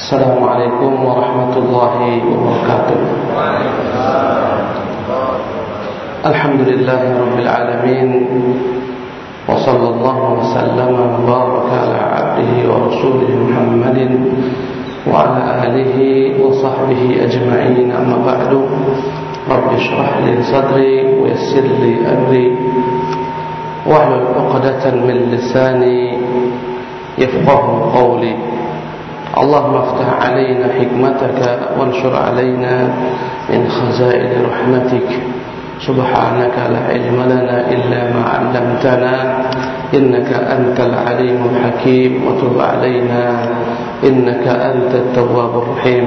السلام عليكم ورحمة الله وبركاته. الحمد لله رب العالمين وصلى الله وسلم وبارك على عبده ورسوله محمد وعلى آله وصحبه أجمعين. أما بعد رب اشرح لي صدري ويسر لي أمري واحلل عقدة من لساني يفقه قولي. اللهم افتح علينا حكمتك وانشر علينا من خزائن رحمتك. سبحانك لا علم لنا إلا ما علمتنا إنك أنت العليم الحكيم وتب علينا إنك أنت التواب الرحيم.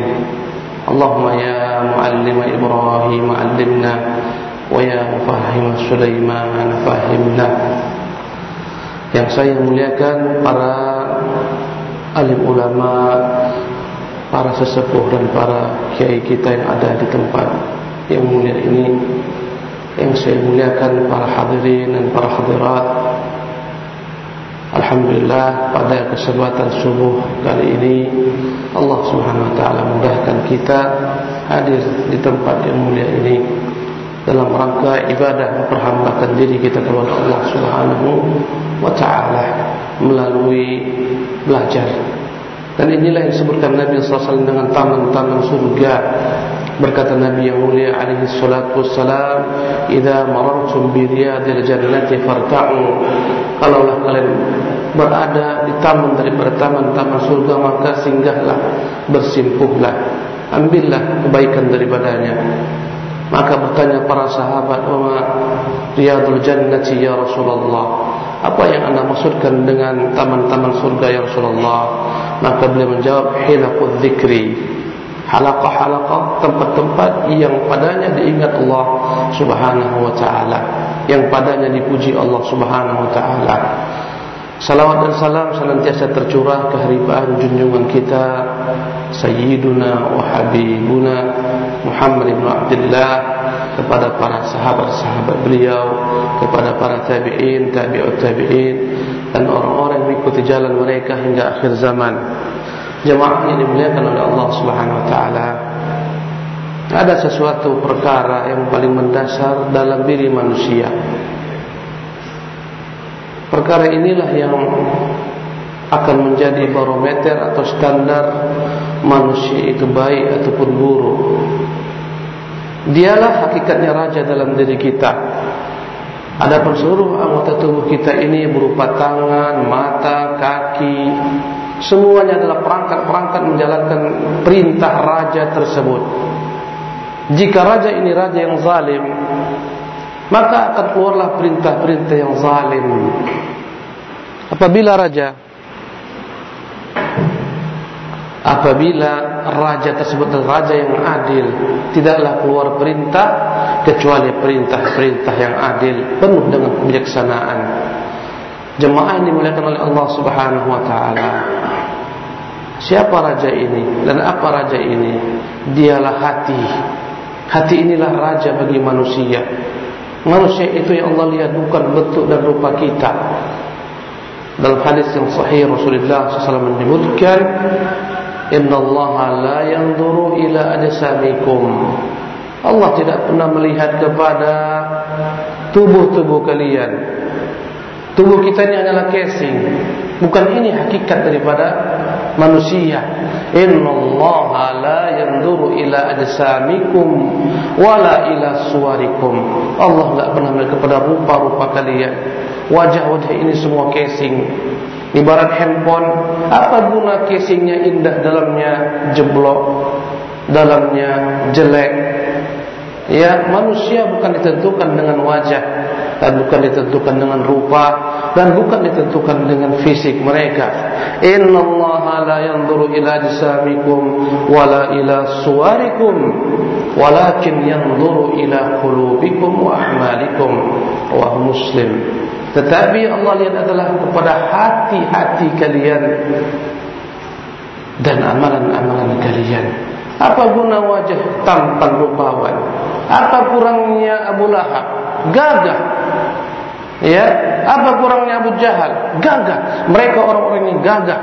اللهم يا معلم إبراهيم علمنا ويا مفهم سليمان فهمنا. Yang saya muliakan para alim ulama, para sesepuh dan para kiai kita yang ada di tempat yang mulia ini yang saya muliakan para hadirin dan para hadirat. Alhamdulillah pada kesempatan subuh kali ini Allah subhanahu wa ta'ala mudahkan kita hadir di tempat yang mulia ini dalam rangka ibadah memperhambakan diri kita kepada Allah subhanahu wa ta'ala melalui belajar. Dan inilah yang disebutkan Nabi SAW dengan taman-taman surga. Berkata Nabi yang mulia alaihi salatu wassalam idza marartum bi riyadil jannati farta'u. Kalaulah kalian berada di taman daripada taman-taman surga maka singgahlah bersimpuhlah ambillah kebaikan daripadanya maka bertanya para sahabat wa riyadul jannati ya Rasulullah apa yang anda maksudkan dengan taman-taman surga ya Rasulullah? Maka beliau menjawab hilaqud dzikri halaqah-halaqah tempat-tempat yang padanya diingat Allah Subhanahu wa taala yang padanya dipuji Allah Subhanahu wa taala. Salawat dan salam senantiasa tercurah ke haribaan junjungan kita sayyiduna wa habibuna Muhammad bin Abdullah kepada para sahabat-sahabat beliau kepada para tabi'in tabi'ut tabi'in dan orang-orang yang mengikuti jalan mereka hingga akhir zaman. Jemaah ini dimuliakan oleh Allah Subhanahu wa taala. Ada sesuatu perkara yang paling mendasar dalam diri manusia. Perkara inilah yang akan menjadi barometer atau standar manusia itu baik ataupun buruk dialah hakikatnya raja dalam diri kita Adapun seluruh anggota tubuh kita ini berupa tangan, mata, kaki, Semuanya adalah perangkat-perangkat menjalankan perintah raja tersebut. Jika raja ini raja yang zalim, maka akan keluarlah perintah-perintah yang zalim. Apabila raja apabila raja tersebut adalah raja yang adil, tidaklah keluar perintah kecuali perintah-perintah yang adil penuh dengan kebijaksanaan. Jemaah ini dimuliakan oleh Allah Subhanahu wa taala. Siapa raja ini dan apa raja ini? Dialah hati. Hati inilah raja bagi manusia. Manusia itu yang Allah lihat bukan bentuk dan rupa kita. Dalam hadis yang sahih Rasulullah SAW menyebutkan, Inna Allah la yanzuru ila ajsamikum. Allah tidak pernah melihat kepada tubuh-tubuh kalian, Tubuh kita ini adalah casing. Bukan ini hakikat daripada manusia. Inna Allah la yanduru ila ajsamikum wala ila suwarikum. Allah tidak pernah melihat kepada rupa-rupa kalian. Wajah-wajah ini semua casing. Ibarat handphone, apa guna casingnya indah dalamnya jeblok, dalamnya jelek. Ya, manusia bukan ditentukan dengan wajah dan bukan ditentukan dengan rupa dan bukan ditentukan dengan fisik mereka. Inna Allah la yanzuru ila jisamikum wala ila suwarikum walakin yanzuru ila qulubikum wa a'malikum wa muslim. Tetapi Allah lihat adalah kepada hati-hati kalian dan amalan-amalan kalian. Apa guna wajah tampan rupawan? Apa kurangnya Abu Lahab? Gagah Ya, apa kurangnya Abu Jahal? Gagah. Mereka orang-orang yang gagah.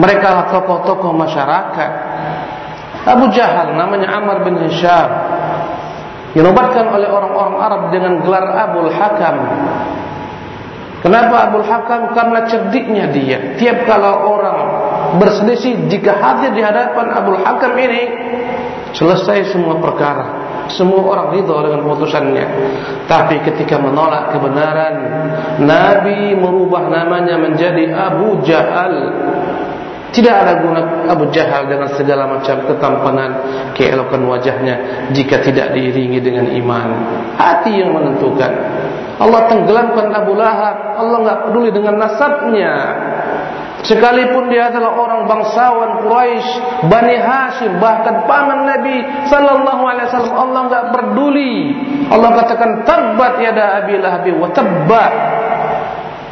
Mereka tokoh-tokoh masyarakat. Abu Jahal namanya Amr bin Hisham dinobatkan oleh orang-orang Arab dengan gelar Abul Hakam kenapa Abul Hakam? karena cerdiknya dia. Tiap kalau orang berselisih jika hadir di hadapan Abul Hakam ini selesai semua perkara. Semua orang ridha dengan keputusannya tapi ketika menolak kebenaran Nabi merubah namanya menjadi Abu Jahal tidak ada guna Abu Jahal dengan segala macam ketampanan keelokan wajahnya jika tidak diiringi dengan iman. Hati yang menentukan. Allah tenggelamkan Abu Lahab. Allah enggak peduli dengan nasabnya. Sekalipun dia adalah orang bangsawan Quraisy, Bani Hashim, bahkan paman Nabi sallallahu alaihi wasallam, Allah enggak peduli. Allah katakan tabbat yada Abi Lahab wa tabba.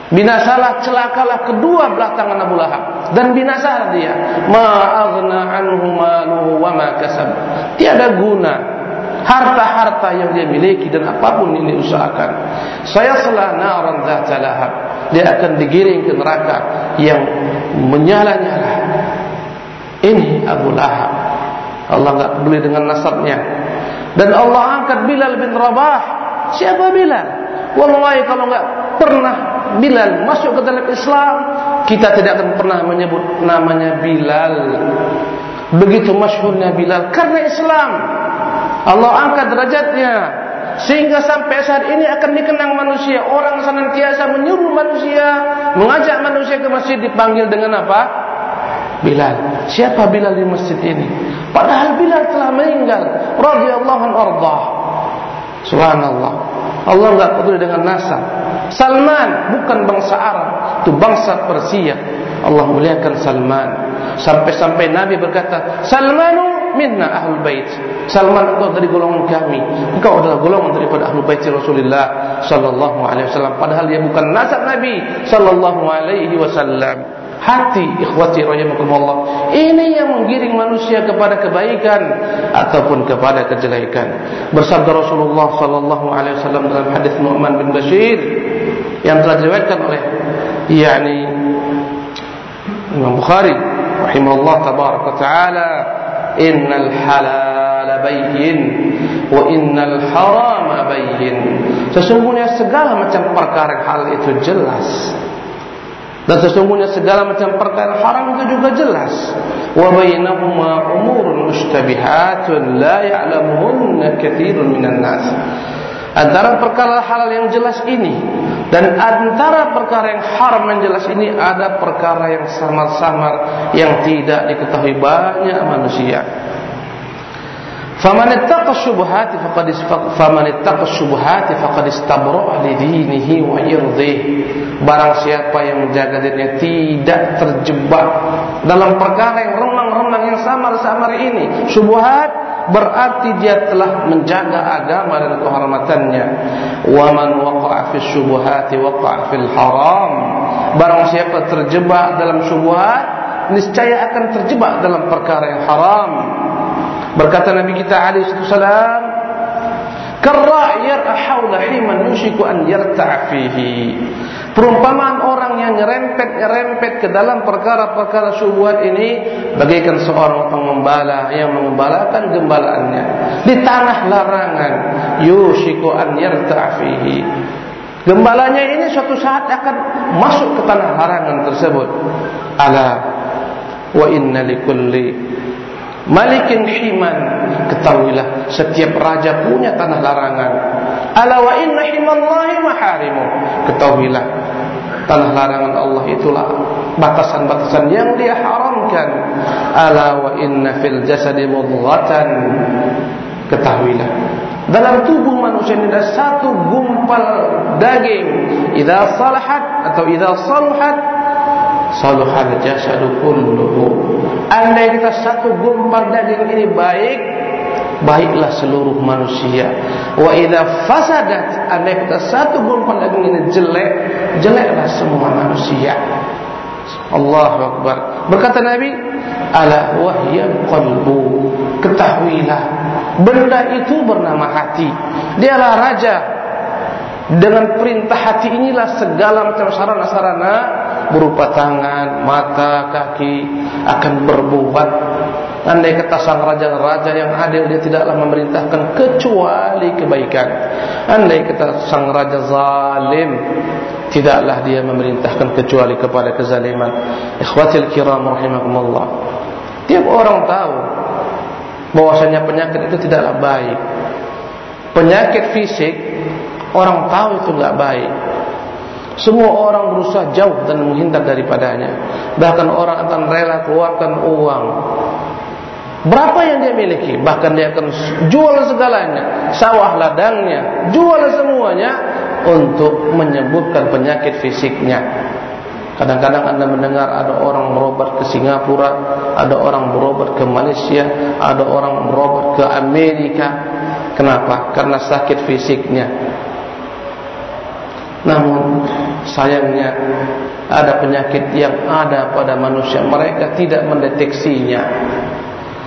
Binasalah celakalah kedua belah tangan Abu Lahab dan binasalah dia. Ma'aghna anhu maluhu wa ma kasab. Tiada guna harta-harta yang dia miliki dan apapun yang diusahakan. Saya salah naran dzata lahab. Dia akan digiring ke neraka yang menyala-nyala. Ini Abu Lahab. Allah enggak peduli dengan nasabnya. Dan Allah angkat Bilal bin Rabah. Siapa Bilal? Wallahi kalau enggak pernah Bilal masuk ke dalam Islam, kita tidak akan pernah menyebut namanya Bilal. Begitu masyhurnya Bilal karena Islam. Allah angkat derajatnya sehingga sampai saat ini akan dikenang manusia. Orang senantiasa menyuruh manusia, mengajak manusia ke masjid dipanggil dengan apa? Bilal. Siapa Bilal di masjid ini? Padahal Bilal telah meninggal. Radhiyallahu anhu. Subhanallah. Allah enggak peduli dengan nasab. Salman bukan bangsa Arab, itu bangsa Persia. Allah muliakan Salman. Sampai-sampai Nabi berkata, Salmanu minna ahlul bait. Salman itu dari golongan kami. Engkau adalah golongan daripada ahlul bait Rasulullah sallallahu alaihi wasallam. Padahal dia bukan nasab Nabi sallallahu alaihi wasallam hati ikhwati rahimakumullah ini yang menggiring manusia kepada kebaikan ataupun kepada kejelekan bersabda Rasulullah sallallahu alaihi wasallam dalam hadis Nu'man bin Bashir yang telah diriwayatkan oleh yakni Imam Bukhari rahimahullah tabaraka taala innal halal bayyin wa innal haram bayyin sesungguhnya segala macam perkara hal itu jelas dan sesungguhnya segala macam perkara haram itu juga jelas. Wa bainahuma umurun mushtabihatun la ya'lamuhunna katsirun minan nas. Antara perkara halal yang jelas ini dan antara perkara yang haram yang jelas ini ada perkara yang samar-samar yang tidak diketahui banyak manusia. Syubhati faqad faman ittaqa syubhati faqad istabra li dinihi wa irdihi. Barang siapa yang menjaga dirinya tidak terjebak dalam perkara yang remang-remang yang samar-samar ini, syubhat berarti dia telah menjaga agama dan kehormatannya. Wa man waqa'a fi syubhati waqa'a fil haram. Barang siapa terjebak dalam syubhat, niscaya akan terjebak dalam perkara yang haram. Berkata Nabi kita alaihi wasallam, "Karra'yar ahawla himan yushiku an yarta'a fihi." Perumpamaan orang yang nyerempet-nyerempet ke dalam perkara-perkara syubhat ini bagaikan seorang pengembala yang mengembalakan gembalaannya di tanah larangan yushiku an yarta'a fihi. Gembalanya ini suatu saat akan masuk ke tanah larangan tersebut. Ala wa inna likulli Malikin himan. Ketahuilah Setiap raja punya tanah larangan. Ala wa inna himallahi maharimu. Ketahuilah Tanah larangan Allah itulah Batasan-batasan yang dia haramkan. Ala wa inna fil jasadi mudghatan. Ketahuilah Dalam tubuh manusia ini ada satu gumpal daging. Iza salahat atau iza saluhat saluhal jasadu kulluhu andai kita satu gumpal daging ini baik baiklah seluruh manusia. Wa idza fasadat andai kita satu gumpal daging ini jelek jeleklah semua manusia. Allahu akbar. Berkata nabi ala wahya qalbu. Ketahuilah benda itu bernama hati. Dialah raja dengan perintah hati inilah segala macam sarana-sarana berupa tangan, mata, kaki akan berbuat Andai kata sang raja-raja yang adil dia tidaklah memerintahkan kecuali kebaikan. Andai kata sang raja zalim tidaklah dia memerintahkan kecuali kepada kezaliman. Ikhwatil kiram rahimakumullah. Tiap orang tahu bahwasanya penyakit itu tidaklah baik. Penyakit fisik orang tahu itu enggak baik. Semua orang berusaha jauh dan menghindar daripadanya. Bahkan orang akan rela keluarkan uang Berapa yang dia miliki? Bahkan dia akan jual segalanya, sawah ladangnya, jual semuanya untuk menyembuhkan penyakit fisiknya. Kadang-kadang anda mendengar ada orang berobat ke Singapura, ada orang berobat ke Malaysia, ada orang berobat ke Amerika. Kenapa? Karena sakit fisiknya. Namun sayangnya ada penyakit yang ada pada manusia mereka tidak mendeteksinya.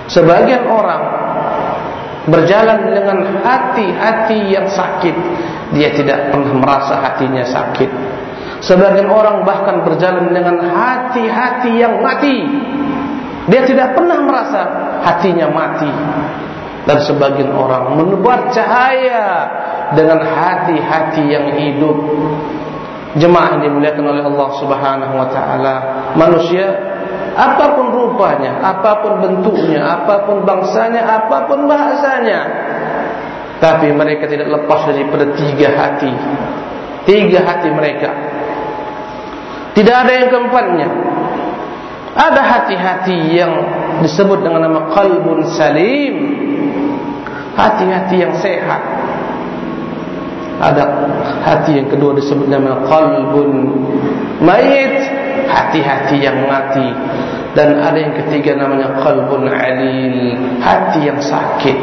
Sebagian orang berjalan dengan hati-hati yang sakit, dia tidak pernah merasa hatinya sakit. Sebagian orang bahkan berjalan dengan hati-hati yang mati, dia tidak pernah merasa hatinya mati. Dan sebagian orang menebar cahaya dengan hati-hati yang hidup. Jemaah yang dimuliakan oleh Allah Subhanahu wa taala, manusia apapun rupanya, apapun bentuknya, apapun bangsanya, apapun bahasanya. Tapi mereka tidak lepas daripada tiga hati. Tiga hati mereka. Tidak ada yang keempatnya. Ada hati-hati yang disebut dengan nama qalbun salim. Hati-hati yang sehat. Ada hati yang kedua disebut nama qalbun mayit. Hati-hati yang mati. Dan ada yang ketiga namanya qalbun alil. Hati yang sakit.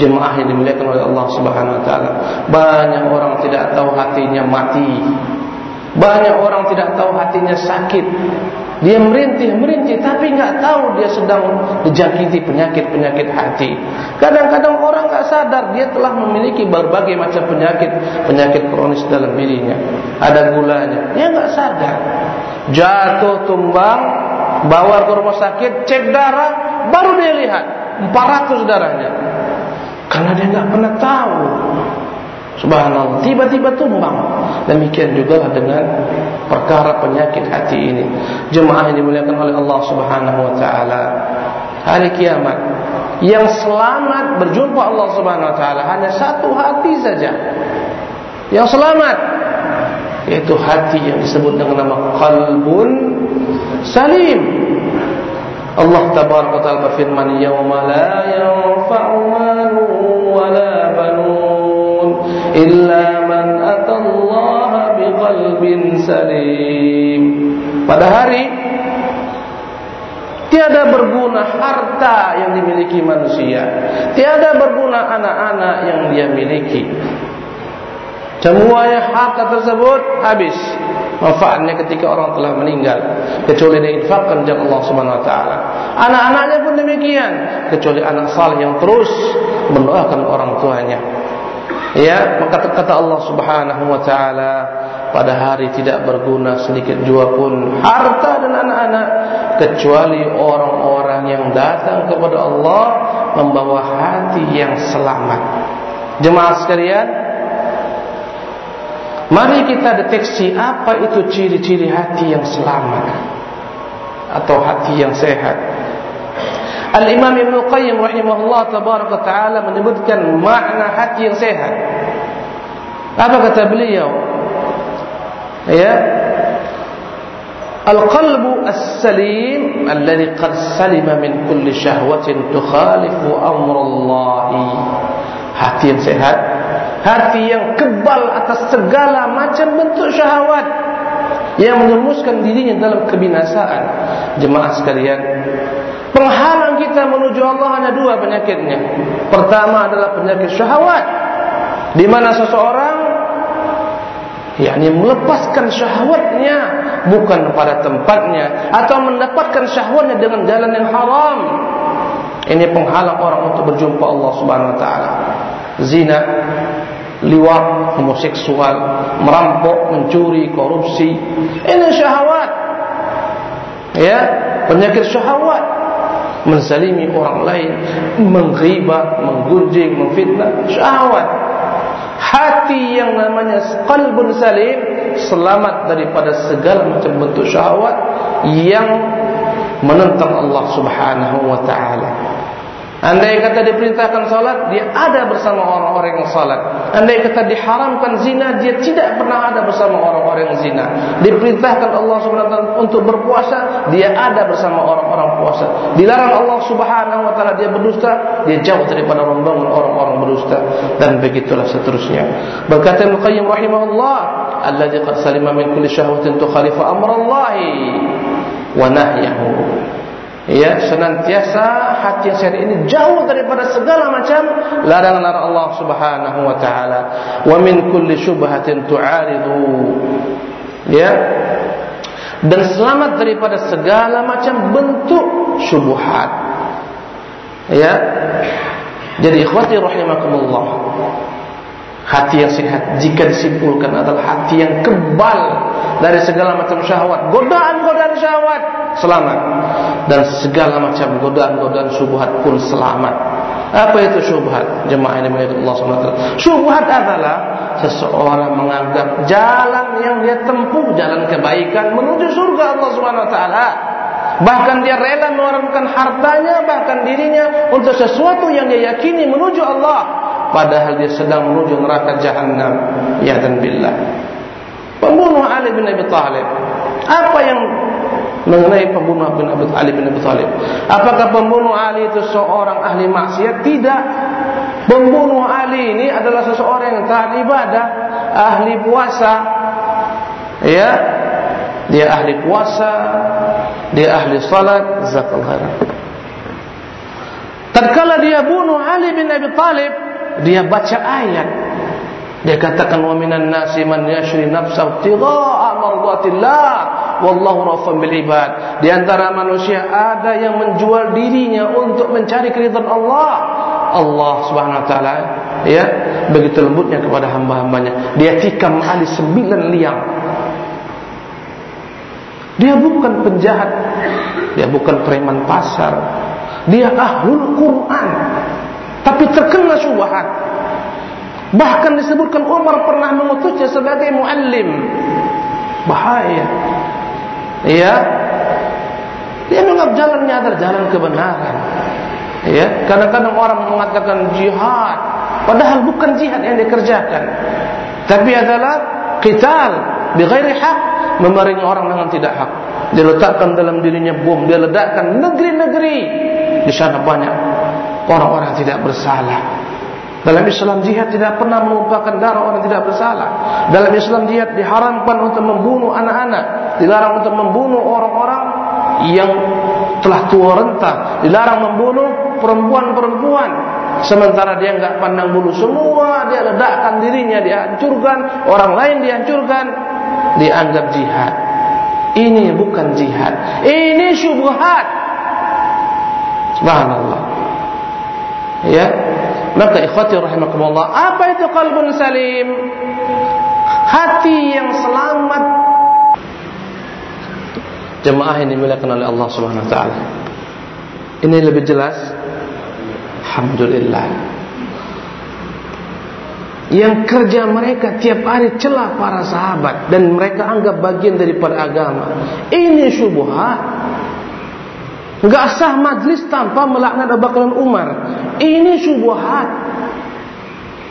Jemaah yang dimuliakan oleh Allah Subhanahu wa taala. Banyak orang tidak tahu hatinya mati. Banyak orang tidak tahu hatinya sakit dia merintih merintih tapi enggak tahu dia sedang dijangkiti penyakit-penyakit hati. Kadang-kadang orang enggak sadar dia telah memiliki berbagai macam penyakit penyakit kronis dalam dirinya. Ada gulanya. Dia enggak sadar. Jatuh tumbang bawa ke rumah sakit cek darah baru dia lihat. 400 darahnya. Karena dia nggak pernah tahu. Subhanallah. Tiba-tiba tumbang. Demikian juga dengan perkara penyakit hati ini. Jemaah yang dimuliakan oleh Allah subhanahu wa ta'ala. Hari kiamat yang selamat berjumpa Allah subhanahu wa ta'ala hanya satu hati saja. Yang selamat yaitu hati yang disebut dengan nama qalbun salim. Allah tabaraka taala berfirman yauma la yanfa'u malun wala banun illa biqalbin salim. Pada hari tiada berguna harta yang dimiliki manusia. Tiada berguna anak-anak yang dia miliki. Semuanya harta tersebut habis. Manfaatnya ketika orang telah meninggal. Kecuali diinfakkan oleh Allah Subhanahu wa taala. Anak-anaknya pun demikian. Kecuali anak saleh yang terus mendoakan orang tuanya. Ya, maka kata Allah Subhanahu wa taala pada hari tidak berguna sedikit jua pun harta dan anak-anak kecuali orang-orang yang datang kepada Allah membawa hati yang selamat. Jemaah sekalian, Mari kita deteksi apa itu ciri-ciri hati yang selamat atau hati yang sehat. Al-Imam Ibn Qayyim rahimahullah tabaraka ta'ala menyebutkan makna hati yang sehat. Apa kata beliau? Ya. Al-qalbu as-salim alladhi qad salima min kulli syahwatin tukhalifu amra Allah. Hati yang sehat hati yang kebal atas segala macam bentuk syahwat yang menyemuskan dirinya dalam kebinasaan jemaah sekalian penghalang kita menuju Allah hanya dua penyakitnya pertama adalah penyakit syahwat di mana seseorang yakni melepaskan syahwatnya bukan pada tempatnya atau mendapatkan syahwatnya dengan jalan yang haram ini penghalang orang untuk berjumpa Allah Subhanahu wa taala zina liwat, homoseksual, merampok, mencuri, korupsi. Ini syahwat. Ya, penyakit syahwat. menzalimi orang lain, mengghibat, menggunjing, memfitnah, syahwat. Hati yang namanya qalbun salim selamat daripada segala macam bentuk syahwat yang menentang Allah Subhanahu wa taala. Andai kata diperintahkan salat, dia ada bersama orang-orang yang salat. Andai kata diharamkan zina, dia tidak pernah ada bersama orang-orang yang zina. Diperintahkan Allah Subhanahu wa taala untuk berpuasa, dia ada bersama orang-orang. Dilarang Allah Subhanahu wa taala dia berdusta, dia jauh daripada rombongan orang-orang berdusta dan begitulah seterusnya. Berkata Ibnu Qayyim rahimahullah, "Alladzi qad salima min kulli syahwatin tukhalifu amra Allah wa nahyahu." ya senantiasa hati yang sehat ini jauh daripada segala macam larangan-larangan Allah Subhanahu wa taala wa min kulli syubhatin tu'aridu ya dan selamat daripada segala macam bentuk syubhat ya jadi ikhwati rahimakumullah hati yang sehat jika disimpulkan adalah hati yang kebal dari segala macam syahwat godaan-godaan syahwat selamat dan segala macam godaan-godaan syubhat pun selamat. Apa itu syubhat? Jemaah ini menurut Allah SWT. Syubhat adalah seseorang menganggap jalan yang dia tempuh, jalan kebaikan menuju surga Allah SWT. Bahkan dia rela mengeluarkan hartanya, bahkan dirinya untuk sesuatu yang dia yakini menuju Allah. Padahal dia sedang menuju neraka jahannam. Ya dan billah. Pembunuh Ali bin Abi Talib. Apa yang mengenai pembunuh bin Abi Ali bin Abi Thalib. Apakah pembunuh Ali itu seorang ahli maksiat? Tidak. Pembunuh Ali ini adalah seseorang yang taat ibadah, ahli puasa. Ya. Dia ahli puasa, dia ahli salat, zakal khair. Tatkala dia bunuh Ali bin Abi Thalib, dia baca ayat. Dia katakan wa minan nasi man yashri nafsahu tidha'a mardatillah wallahu rafan bil ibad di antara manusia ada yang menjual dirinya untuk mencari keridhaan Allah Allah Subhanahu wa taala ya begitu lembutnya kepada hamba-hambanya. Dia tikam ali sembilan liang. Dia bukan penjahat. Dia bukan preman pasar. Dia ahlul Quran. Tapi terkena syubhat. Bahkan disebutkan Umar pernah mengutusnya sebagai muallim. Bahaya. Ya, dia menganggap jalannya adalah jalan kebenaran. Ya, kadang-kadang orang mengatakan jihad, padahal bukan jihad yang dikerjakan, tapi adalah qital bighairi hak, memerangi orang dengan tidak hak. Dia letakkan dalam dirinya bom, dia ledakkan negeri-negeri di sana banyak orang-orang tidak bersalah. Dalam Islam jihad tidak pernah menumpahkan darah orang tidak bersalah. Dalam Islam jihad diharamkan untuk membunuh anak-anak, dilarang untuk membunuh orang-orang yang telah tua renta, dilarang membunuh perempuan-perempuan. Sementara dia enggak pandang bulu semua, dia ledakkan dirinya, dihancurkan, orang lain dihancurkan, dianggap jihad. Ini bukan jihad. Ini syubhat. Subhanallah. Ya, Maka ikhwati rahimakumullah Apa itu kalbun salim Hati yang selamat Jemaah ini milakan oleh Allah subhanahu wa ta'ala Ini lebih jelas Alhamdulillah Yang kerja mereka tiap hari celah para sahabat Dan mereka anggap bagian daripada agama Ini syubuhat Enggak sah majlis tanpa melaknat Abu Bakar Umar. Ini syubhat.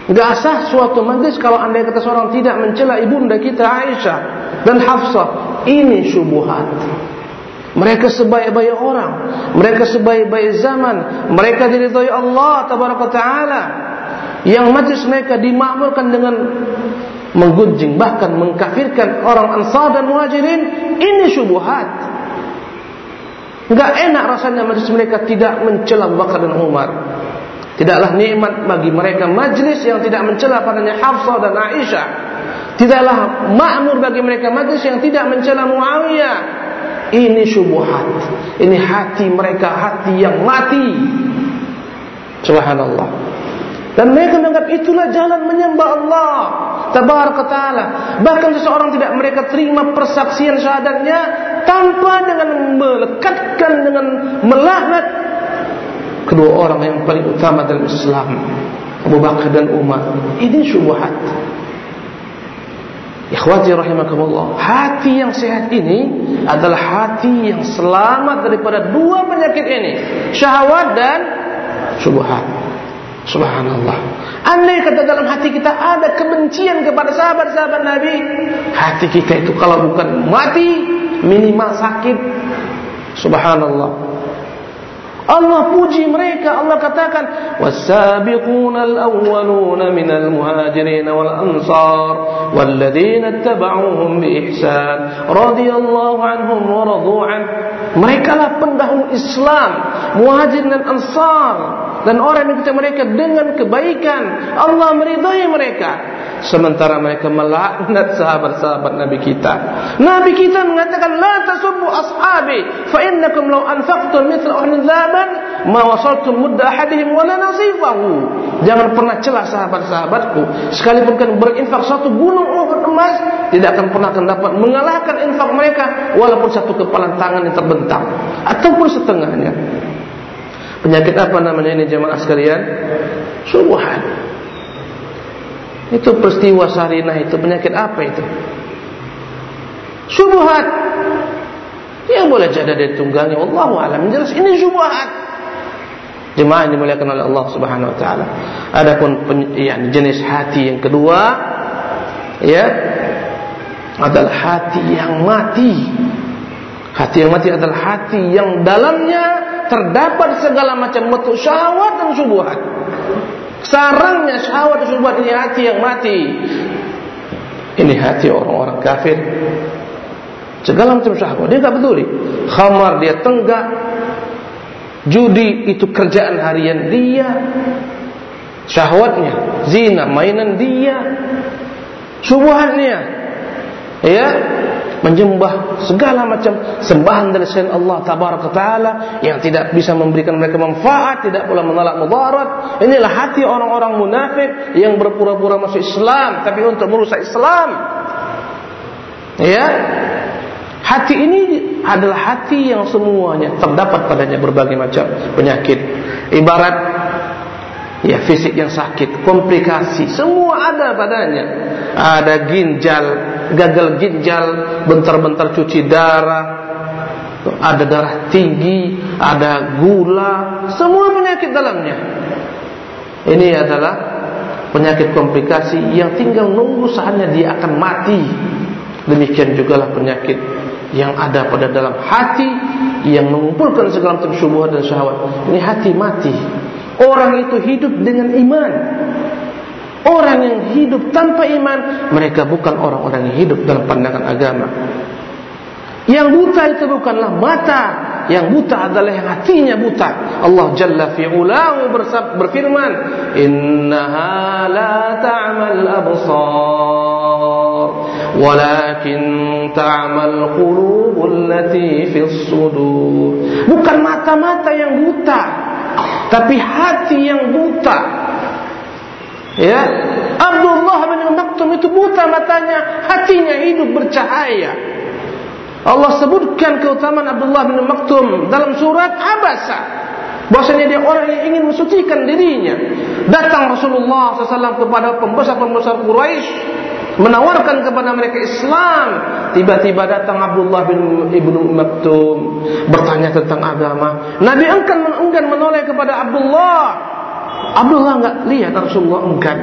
Enggak sah suatu majlis kalau anda kata seorang tidak mencela ibunda kita Aisyah dan Hafsah. Ini syubhat. Mereka sebaik-baik orang, mereka sebaik-baik zaman, mereka diridhai Allah taala. Yang majlis mereka dimakmurkan dengan menggunjing bahkan mengkafirkan orang Ansar dan Muhajirin, ini syubhat. Enggak enak rasanya majlis mereka tidak mencela Bakar dan Umar. Tidaklah nikmat bagi mereka majlis yang tidak mencela padanya Hafsah dan Aisyah. Tidaklah makmur bagi mereka majlis yang tidak mencela Muawiyah. Ini syubhat. Ini hati mereka hati yang mati. Subhanallah. Dan mereka menganggap itulah jalan menyembah Allah. Tabaraka ta'ala. Bahkan seseorang tidak mereka terima persaksian syahadatnya tanpa dengan melekatkan dengan melaknat kedua orang yang paling utama dalam Islam Abu Bakar dan Umar ini syubhat Ikhwati rahimakumullah hati yang sehat ini adalah hati yang selamat daripada dua penyakit ini syahwat dan subhanallah. Andai kata dalam hati kita ada kebencian kepada sahabat-sahabat Nabi hati kita itu kalau bukan mati minimal sakit. Subhanallah Allah puji mereka Allah katakan was-sabiqunal awwaluna minal muhajirin wal ansar walladzina ittaba'uuhum bi ihsan radhiyallahu anhum wa radu an mereka lah pendahulu Islam muhajirin dan ansar dan orang yang kita mereka dengan kebaikan Allah meridai mereka sementara mereka melaknat sahabat-sahabat Nabi kita. Nabi kita mengatakan la tasubbu ashabi fa innakum law anfaqtum mithla ahli dzaban ma wasaltum mudda ahadihim wala nasifahu. Jangan pernah celah sahabat-sahabatku sekalipun kan berinfak satu gunung Uhud emas tidak akan pernah akan dapat mengalahkan infak mereka walaupun satu kepalan tangan yang terbentang ataupun setengahnya. Penyakit apa namanya ini jemaah sekalian? Subhan. Itu peristiwa Sarinah itu penyakit apa itu? Syubhat. Yang boleh jadi dari tunggangi Allahu a'lam. Jelas ini syubhat. Jemaah yang dimuliakan oleh Allah Subhanahu wa taala. Adapun ya, jenis hati yang kedua ya adalah hati yang mati. Hati yang mati adalah hati yang dalamnya terdapat segala macam bentuk syahwat dan syubhat. Sarangnya syahwat syubhat ini hati yang mati. Ini hati orang-orang kafir. Segala macam syahwat dia tak peduli. Khamar dia tenggak. Judi itu kerjaan harian dia. Syahwatnya zina mainan dia. Syubhatnya ya menyembah segala macam sembahan dari selain Allah tabaraka taala yang tidak bisa memberikan mereka manfaat tidak pula menolak mudarat. Inilah hati orang-orang munafik yang berpura-pura masuk Islam tapi untuk merusak Islam. Ya? Hati ini adalah hati yang semuanya terdapat padanya berbagai macam penyakit. Ibarat ya fisik yang sakit komplikasi semua ada padanya ada ginjal gagal ginjal, bentar-bentar cuci darah, ada darah tinggi, ada gula, semua penyakit dalamnya. Ini adalah penyakit komplikasi yang tinggal nunggu saatnya dia akan mati. Demikian juga lah penyakit yang ada pada dalam hati yang mengumpulkan segala macam syubhat dan syahwat. Ini hati mati. Orang itu hidup dengan iman. Orang yang hidup tanpa iman Mereka bukan orang-orang yang hidup dalam pandangan agama. Yang buta itu bukanlah mata. Yang buta adalah yang hatinya buta. Allah Jalla fi'ulahu berfirman Innaha la ta'amal absar Walakin ta'amal qulubul lati fis sudur. Bukan mata-mata yang buta Tapi hati yang buta Ya, Abdullah bin Maktum itu buta matanya, hatinya hidup bercahaya. Allah sebutkan keutamaan Abdullah bin Maktum dalam surat Abasa. Bahasanya dia orang yang ingin mensucikan dirinya. Datang Rasulullah SAW kepada pembesar-pembesar Quraisy menawarkan kepada mereka Islam. Tiba-tiba datang Abdullah bin Ibnu Maktum bertanya tentang agama. Nabi enggan enggan menoleh kepada Abdullah Abdullah enggak lihat Rasulullah enggan.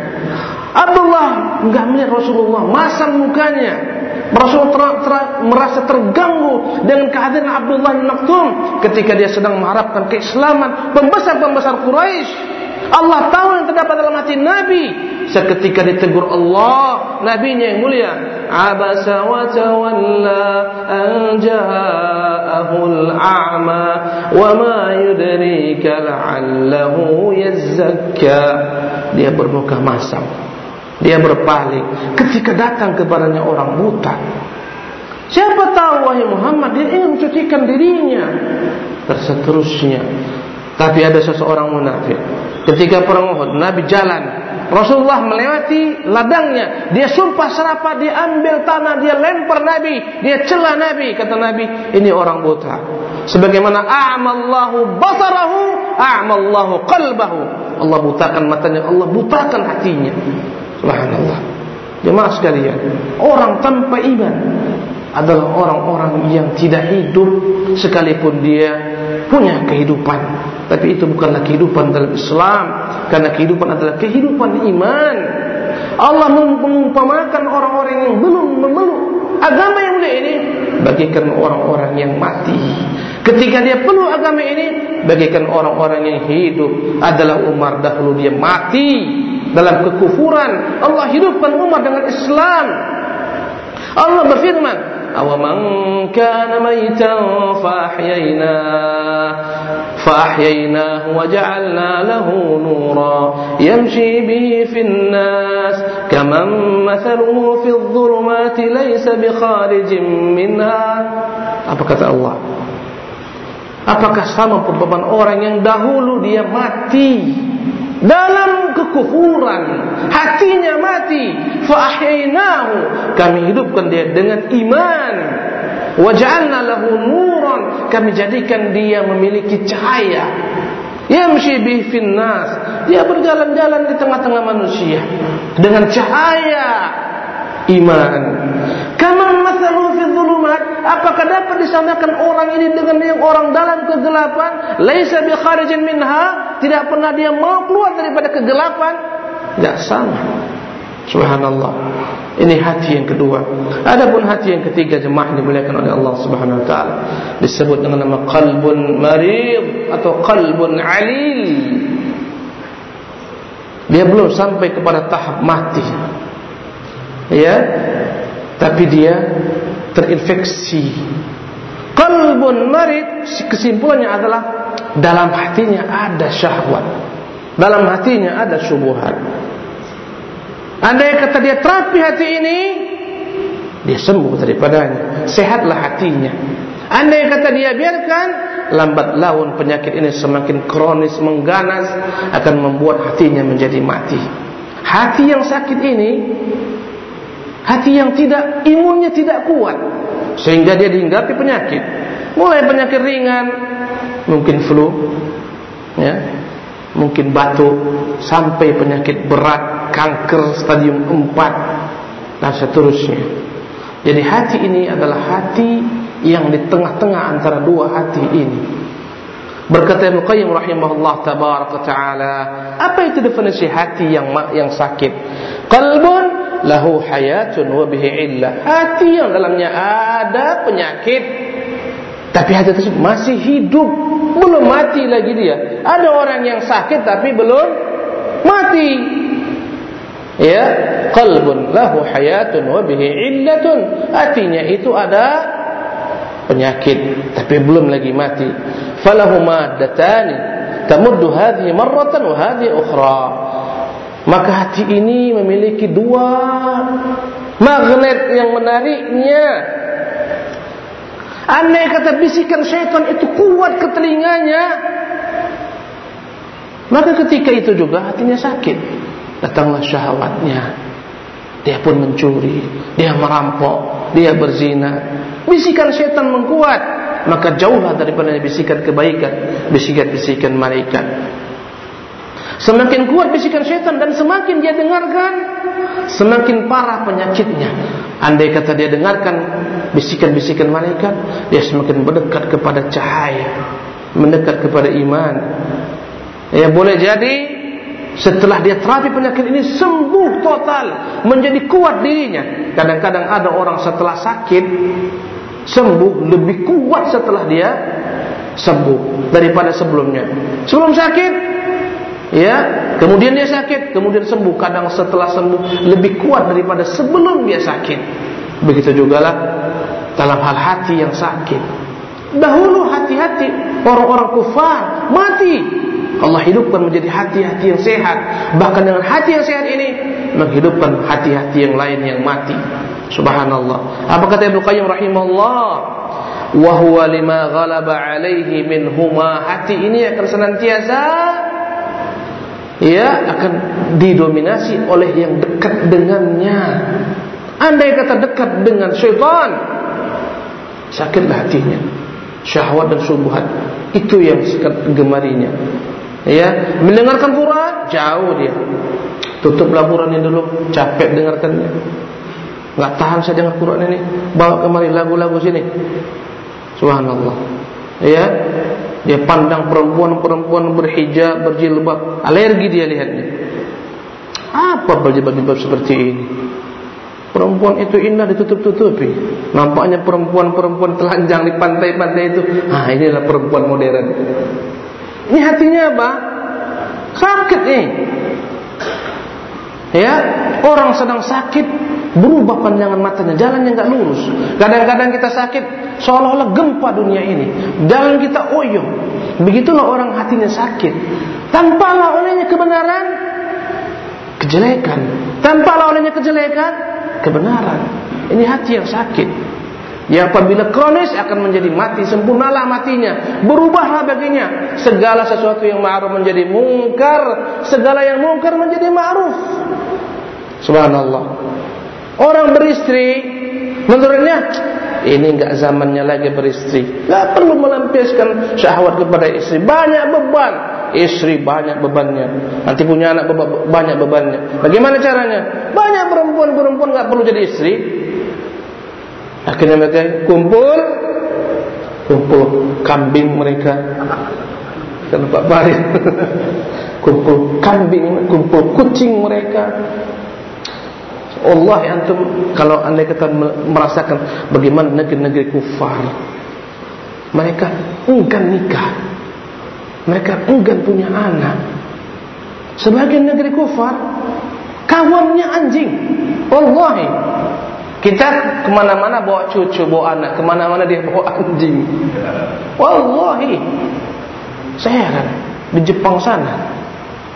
Abdullah enggak melihat Rasulullah masang mukanya. Rasul ter, ter, merasa terganggu dengan kehadiran Abdullah bin Maktum ketika dia sedang mengharapkan keislaman pembesar-pembesar Quraisy. Allah tahu yang terdapat dalam hati Nabi. Seketika ditegur Allah, Nabi-Nya yang mulia, abasa wa tawalla an ja'ahu al-a'ma wa ma yudrika la'allahu yazzakka. Dia bermuka masam. Dia berpaling ketika datang kepadanya orang buta. Siapa tahu wahai Muhammad dia ingin mencucikan dirinya. Terseterusnya. Tapi ada seseorang munafik Ketika perang Uhud, Nabi jalan. Rasulullah melewati ladangnya. Dia sumpah serapah, dia ambil tanah, dia lempar Nabi. Dia celah Nabi. Kata Nabi, ini orang buta. Sebagaimana a'mallahu basarahu, a'mallahu qalbahu. Allah butakan matanya, Allah butakan hatinya. Subhanallah. Jemaah sekalian, orang tanpa iman adalah orang-orang yang tidak hidup sekalipun dia punya kehidupan. Tapi itu bukanlah kehidupan dalam Islam, karena kehidupan adalah kehidupan iman. Allah mengumpamakan orang-orang yang belum memeluk agama yang mulia ini bagikan orang-orang yang mati. Ketika dia peluk agama ini bagikan orang-orang yang hidup adalah Umar dahulu dia mati dalam kekufuran. Allah hidupkan Umar dengan Islam. Allah berfirman, أو من كان ميتا فأحييناه فأحييناه وجعلنا له نورا يمشي به في الناس كمن مثله في الظلمات ليس بخارج منها. أبكت الله Apakah sama perbuatan orang yang dahulu dia mati? Dalam kekufuran hatinya mati. Fa ahyainahu kami hidupkan dia dengan iman. Waj'alna lahu nuran. Kami jadikan dia memiliki cahaya. Yamshi bih fin nas dia berjalan-jalan di tengah-tengah manusia. Dengan cahaya iman. Kama mathalu fi dhulumat apakah dapat disamakan orang ini dengan yang orang dalam kegelapan? Laisa bi kharijin minha tidak pernah dia mau keluar daripada kegelapan tidak sama Subhanallah. Ini hati yang kedua. Adapun hati yang ketiga jemaah dimuliakan oleh Allah Subhanahu wa taala disebut dengan nama qalbun marid atau qalbun alil. Dia belum sampai kepada tahap mati. Ya. Tapi dia terinfeksi. Qalbun marid kesimpulannya adalah dalam hatinya ada syahwat. Dalam hatinya ada syubhat. Andai kata dia terapi hati ini Dia sembuh daripadanya Sehatlah hatinya Andai kata dia biarkan Lambat laun penyakit ini semakin kronis Mengganas Akan membuat hatinya menjadi mati Hati yang sakit ini Hati yang tidak Imunnya tidak kuat Sehingga dia dihinggapi penyakit Mulai penyakit ringan Mungkin flu Ya mungkin batuk sampai penyakit berat kanker stadium 4 dan seterusnya. Jadi hati ini adalah hati yang di tengah-tengah antara dua hati ini. Berkata Ibn Qayyim rahimahullah tabaraka ta'ala apa itu definisi hati yang yang sakit? Qalbun lahu hayatun wa bihi illah hati yang dalamnya ada penyakit tapi hati tersebut masih hidup Belum mati lagi dia. Ada orang yang sakit tapi belum mati. Ya Qalbun lahu hayatun wabihi illatun. Artinya itu ada Penyakit Tapi belum lagi mati. Falahu maddatani Tamuddu hadhi marratan wa hadhi ukhra. Maka hati ini memiliki dua Magnet yang menariknya Andai kata bisikan syaitan itu kuat ke telinganya Maka ketika itu juga hatinya sakit. Datanglah syahwatnya. Dia pun mencuri Dia merampok Dia berzina. Bisikan syaitan mengkuat Maka jauhlah daripada bisikan kebaikan Bisikan-bisikan malaikat. Semakin kuat bisikan syaitan dan semakin dia dengarkan Semakin parah penyakitnya Andai kata dia dengarkan bisikan-bisikan malaikat Dia semakin mendekat kepada cahaya Mendekat kepada iman. Ya boleh jadi Setelah dia terapi penyakit ini Sembuh total Menjadi kuat dirinya. Kadang-kadang ada orang setelah sakit Sembuh lebih kuat setelah dia Sembuh Daripada sebelumnya. Sebelum sakit Ya, kemudian dia sakit, kemudian sembuh. Kadang setelah sembuh lebih kuat daripada sebelum dia sakit. Begitu juga lah dalam hal hati yang sakit. Dahulu hati-hati orang-orang kufar mati. Allah hidupkan menjadi hati-hati yang sehat. Bahkan dengan hati yang sehat ini menghidupkan hati-hati yang lain yang mati. Subhanallah. Apa kata Ibnu Qayyim rahimahullah? Wa huwa lima ghalaba alaihi min huma hati ini akan senantiasa ia akan didominasi oleh yang dekat dengannya. Andai kata dekat dengan syaitan, sakitlah hatinya. syahwat dan subuhat itu yang gemarinya. Ya mendengarkan Quran jauh dia. Tutup laporannya dulu capek dengarkannya nggak tahan saya dengar Quran ini. Bawa kemari lagu-lagu sini. Subhanallah. Ya dia pandang perempuan-perempuan berhijab berjilbab alergi dia lihatnya apa berjilbab-jilbab seperti ini Perempuan itu indah ditutup-tutupi. Nampaknya perempuan-perempuan telanjang di pantai-pantai itu. Ah, inilah perempuan modern. Ini hatinya apa? Sakit nih. Ya, orang sedang sakit berubah pandangan matanya, jalannya enggak lurus. Kadang-kadang kita sakit seolah-olah gempa dunia ini. Jalan kita oyong. Begitulah orang hatinya sakit. Tampalah olehnya kebenaran, kejelekan. Tampalah olehnya kejelekan, kebenaran. Ini hati yang sakit. Yang apabila kronis akan menjadi mati, sempurnalah matinya. Berubahlah baginya. Segala sesuatu yang ma'ruf menjadi mungkar. Segala yang mungkar menjadi ma'ruf. Subhanallah. Orang beristri, menurutnya, ini enggak zamannya lagi beristri. Enggak perlu melampiaskan syahwat kepada istri. Banyak beban. Istri banyak bebannya. Nanti punya anak banyak bebannya. Bagaimana caranya? Banyak perempuan-perempuan enggak perlu jadi istri. Akhirnya mereka kumpul kumpul kambing mereka. Kan Pak Bari. kumpul kambing, kumpul kucing mereka. Allah antum kalau anda kata merasakan bagaimana negeri-negeri kufar mereka enggan nikah mereka enggan punya anak sebagian negeri kufar kawannya anjing wallahi kita ke mana-mana bawa cucu, bawa anak. Ke mana-mana dia bawa anjing. Wallahi. Saya heran di Jepang sana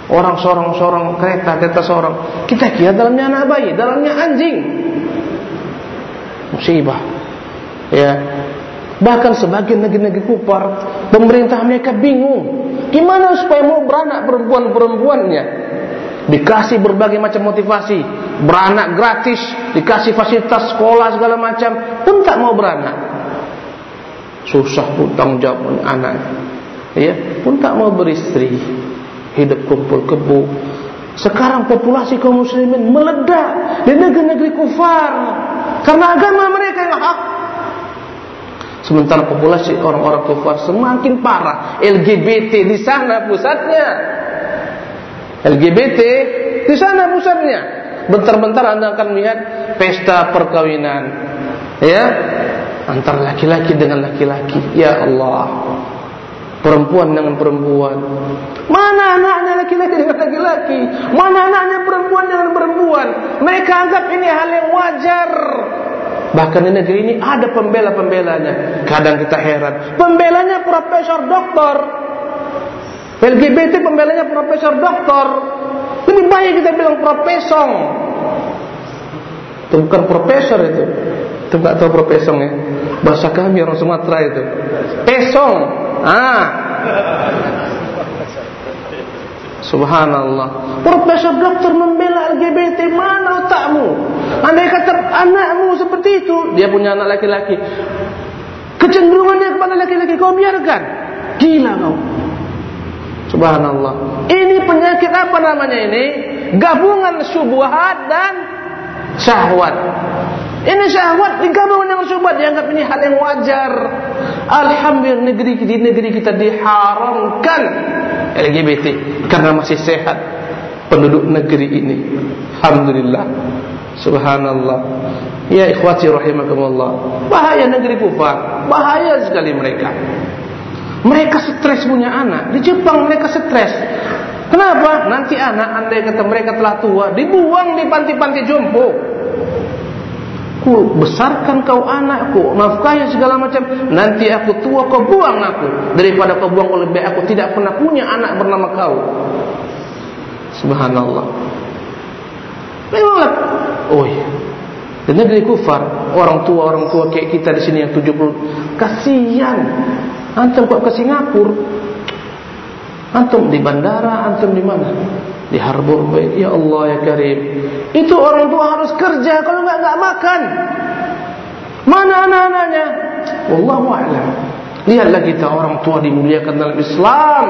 orang sorong-sorong kereta, kereta sorong. Kita kira dalamnya anak bayi, dalamnya anjing. Musibah. Ya. Bahkan sebagian negeri-negeri kupar pemerintah mereka bingung. Gimana supaya mau beranak perempuan-perempuannya? Dikasih berbagai macam motivasi, beranak gratis, dikasih fasilitas sekolah segala macam, pun tak mau beranak. Susah pun tanggung jawab anak. Ya, pun tak mau beristri. Hidup kumpul kebu. Sekarang populasi kaum muslimin meledak di negeri-negeri kufar karena agama mereka yang hak Sementara populasi orang-orang kafir semakin parah. LGBT di sana pusatnya. LGBT di sana pusatnya. Bentar-bentar anda akan melihat pesta perkawinan. Ya. Antara laki-laki dengan laki-laki. Ya Allah. Perempuan dengan perempuan. Mana anaknya laki-laki dengan laki-laki? Mana anaknya perempuan dengan perempuan? Mereka anggap ini hal yang wajar. Bahkan di negeri ini ada pembela-pembelanya. Kadang kita heran. Pembelanya profesor doktor. LGBT pembelanya profesor doktor. Lebih baik kita bilang profesor. Itu bukan profesor itu. Itu tak tahu profesor ya. Bahasa kami orang Sumatera itu. Pesong. Ah. Subhanallah. Profesor doktor membela LGBT mana otakmu? Andai kata anakmu seperti itu, dia punya anak laki-laki. Kecenderungannya kepada laki-laki kau biarkan. Gila kau. Subhanallah. Ini penyakit apa namanya ini? Gabungan syubhat dan syahwat. Ini syahwat digabungkan dengan syubhat dianggap ini hal yang wajar. Alhamdulillah negeri di negeri kita diharamkan LGBT karena masih sehat penduduk negeri ini. Alhamdulillah. Subhanallah. Ya ikhwati rahimakumullah. Bahaya negeri kufar. Bahaya sekali mereka. Mereka stres punya anak. Di Jepang mereka stres. Kenapa? Nanti anak andai kata mereka telah tua dibuang di panti-panti jompo. Ku besarkan kau anakku, nafkahnya segala macam. Nanti aku tua kau buang aku daripada kau buang lebih aku tidak pernah punya anak bernama kau. Subhanallah. Memanglah. Oh iya. Di negeri kufar, orang tua orang tua kayak kita di sini yang 70 kasihan. Antum kok ke Singapura? Antum di bandara, antum di mana? di Harbor Bay. Ya Allah ya Karim. Itu orang tua harus kerja kalau enggak enggak makan. Mana anak-anaknya? Wallahu a'lam. Lihatlah kita orang tua dimuliakan dalam Islam.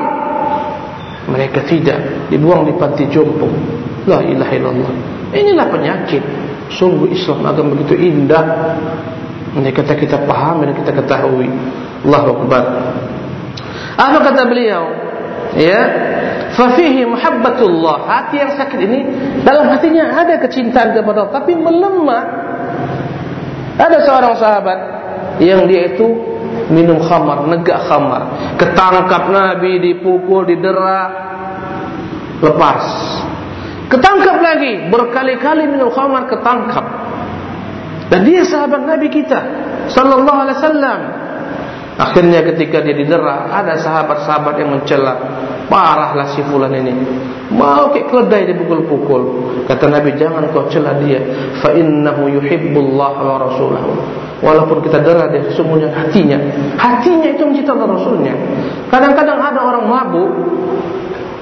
Mereka tidak dibuang di panti jompo. La ilaha illallah. Inilah penyakit. Sungguh Islam agama begitu indah. Ini kata kita paham dan kita ketahui. Allahu Akbar. Apa kata beliau? Ya, fafihi muhabbatullah. Hati yang sakit ini dalam hatinya ada kecintaan kepada Allah, tapi melemah. Ada seorang sahabat yang dia itu minum khamar, negak khamar. Ketangkap Nabi dipukul, didera, lepas. Ketangkap lagi, berkali-kali minum khamar ketangkap. Dan dia sahabat Nabi kita sallallahu alaihi wasallam. Akhirnya ketika dia didera, ada sahabat-sahabat yang mencela. Parahlah si fulan ini. Mau ke keledai dipukul-pukul. Kata Nabi, jangan kau cela dia. Fa innahu yuhibbullah wa rasulahu. Walaupun kita dera dia sesungguhnya hatinya. Hatinya itu mencintai Allah Rasulnya. Kadang-kadang ada orang mabuk.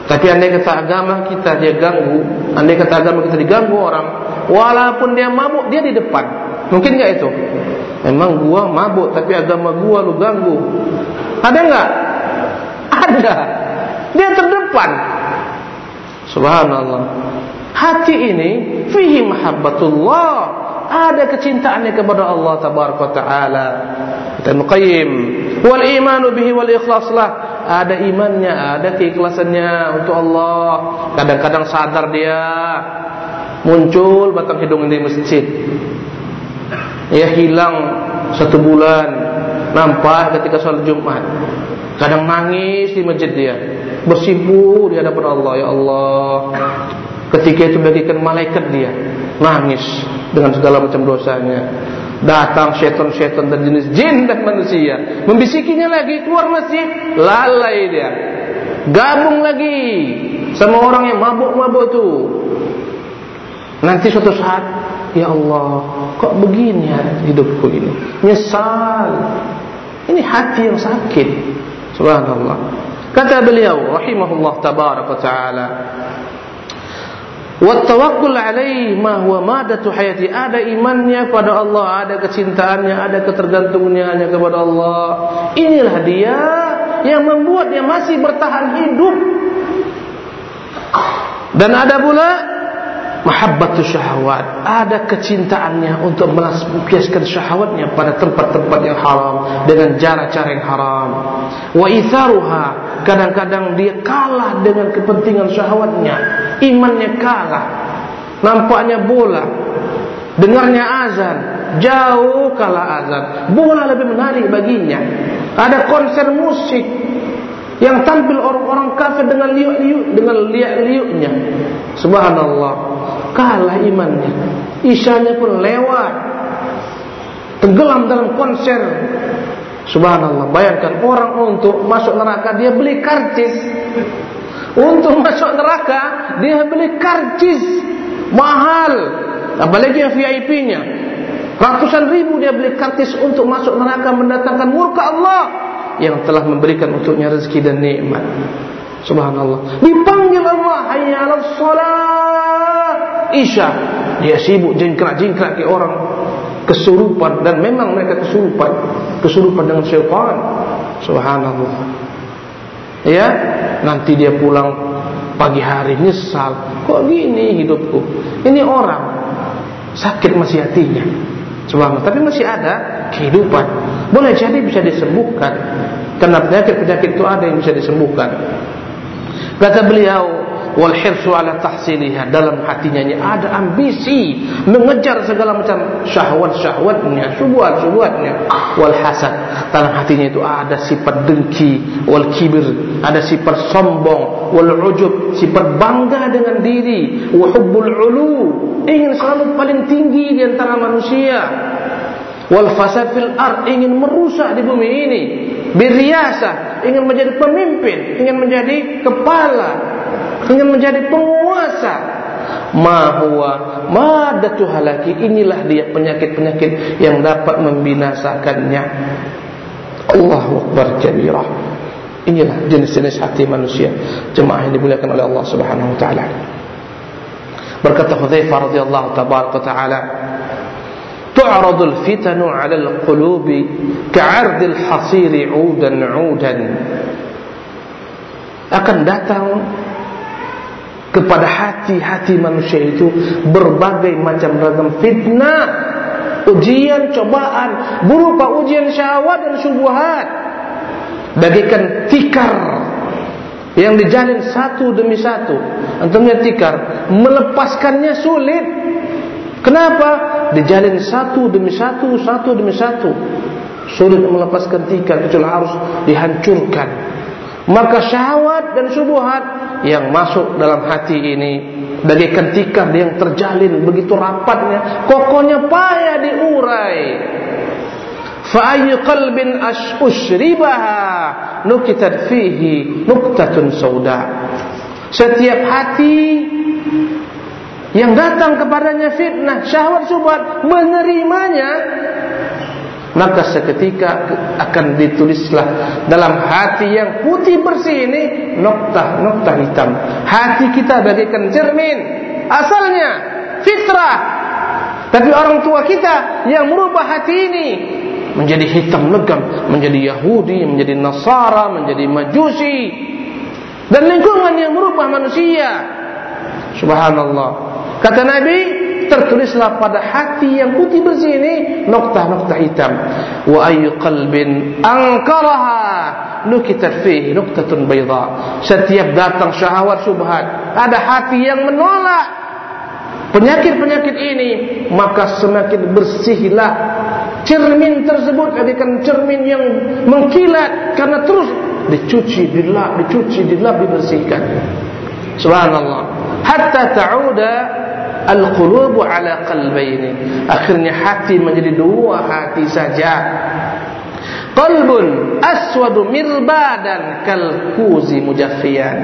Tapi andai kata agama kita dia ganggu. Andai kata agama kita diganggu orang. Walaupun dia mabuk, dia di depan. Mungkin enggak itu? Memang gua mabuk tapi agama gua lu ganggu. Ada enggak? Ada. Dia terdepan. Subhanallah. Hati ini fihi mahabbatullah. Ada kecintaannya kepada Allah tabaraka taala. Kata Muqayyim, wal imanu bihi wal ikhlaslah. Ada imannya, ada keikhlasannya untuk Allah. Kadang-kadang sadar dia muncul batang hidung di masjid ia hilang satu bulan. Nampak ketika sholat Jumat kadang nangis di masjid dia. Bersimpu di hadapan Allah. Ya Allah. Ketika itu bagikan malaikat dia. Nangis dengan segala macam dosanya. Datang syaitan-syaitan dan jenis jin dan manusia. Membisikinya lagi. Keluar masjid. Lalai dia. Gabung lagi sama orang yang mabuk-mabuk itu nanti suatu saat Ya Allah, kok begini ya hidupku ini? Nyesal. Ini hati yang sakit. Subhanallah. Kata beliau rahimahullah tabaraka taala Wa tawakkul alaihi ma huwa madatu hayati ada imannya pada Allah ada kecintaannya ada ketergantungannya kepada Allah inilah dia yang membuat dia masih bertahan hidup dan ada pula mahabbatu syahwat. Ada kecintaannya untuk melampiaskan syahwatnya pada tempat-tempat yang haram dengan cara-cara yang haram. Wa itharuha kadang-kadang dia kalah dengan kepentingan syahwatnya. Imannya kalah nampaknya bola dengarnya azan jauh kalah azan. Bola lebih menarik baginya. Ada konser musik yang tampil orang-orang kafir dengan liuk-liuk dengan liuk-liuknya subhanallah kalah imannya. Isyanya pun lewat. Tenggelam dalam konser. Subhanallah. Bayangkan orang untuk masuk neraka dia beli karcis. Untuk masuk neraka dia beli karcis. Mahal. Apalagi VIP-nya ratusan ribu dia beli karcis untuk masuk neraka mendatangkan murka Allah yang telah memberikan untuknya rezeki dan nikmat. Subhanallah. Dipanggil Allah hayya 'alas shalah. Isya dia sibuk jingkrak-jingkrak ke orang kesurupan dan memang mereka kesurupan, kesurupan dengan syaitan. Subhanallah. Ya, nanti dia pulang pagi hari nyesal. Kok gini hidupku? Ini orang sakit masih hatinya. Subhanallah. Tapi masih ada kehidupan. Boleh jadi bisa disembuhkan. Karena penyakit-penyakit itu ada yang bisa disembuhkan. Kata beliau, wal hirsu ala tahsiliha. Dalam hatinya ini ada ambisi mengejar segala macam syahwat-syahwatnya, syubhat-syubhatnya. Wal hasad. Dalam hatinya itu ada sifat dengki, wal kibir, ada sifat sombong, wal ujub, sifat bangga dengan diri, wa hubbul ulu, ingin selalu paling tinggi di antara manusia. Wal fasad fil ard ingin merusak di bumi ini. Biriasa ingin menjadi pemimpin ingin menjadi kepala ingin menjadi penguasa ma huwa madatu halaki. Inilah dia penyakit-penyakit yang dapat membinasakannya. Allahu akbar kabirah inilah jenis-jenis hati manusia. Jemaah yang dimuliakan oleh Allah Subhanahu wa taala. Berkata Hudzaifah radhiyallahu taala tu'radul fitanu 'ala al-qulubi ka'ardil hasiri 'udan 'udan. Akan datang kepada hati-hati manusia itu berbagai macam ragam fitnah ujian cobaan berupa ujian syahwat dan syubhat. Bagaikan tikar yang dijalin satu demi satu. Antumnya tikar melepaskannya sulit. Kenapa? Dijalin satu demi satu satu demi satu. Sulit melepaskan tikar kecuali harus dihancurkan maka syahwat dan syubhat yang masuk dalam hati ini bagaikan tikar yang terjalin begitu rapatnya kokohnya payah diurai. Fa ayyu qalbin ashribaha nukitat fihi nuktatun sauda. Setiap hati yang datang kepadanya fitnah syahwat subhat menerimanya maka seketika akan ditulislah dalam hati yang putih bersih ini noktah-noktah hitam. Hati kita bagaikan cermin. Asalnya fitrah. Tapi orang tua kita yang merubah hati ini menjadi hitam legam, menjadi Yahudi, menjadi Nasara, menjadi Majusi. Dan lingkungan yang merubah manusia. Subhanallah. Kata Nabi, tertulislah pada hati yang putih bersih ini noktah-noktah hitam. Wa ayyu qalbin ankaraha nukitat fihi nuktatun bayda. Setiap datang syahwat subhat ada hati yang menolak penyakit-penyakit ini maka semakin bersihlah cermin tersebut jadikan cermin yang mengkilat karena terus dicuci dilap dicuci dilap dibersihkan. Subhanallah hatta ta'uda Al-qulubu ala qalbaini. Akhirnya hati menjadi dua hati saja. Qalbun aswadu mirbadan kalkuzi mujaffiyan.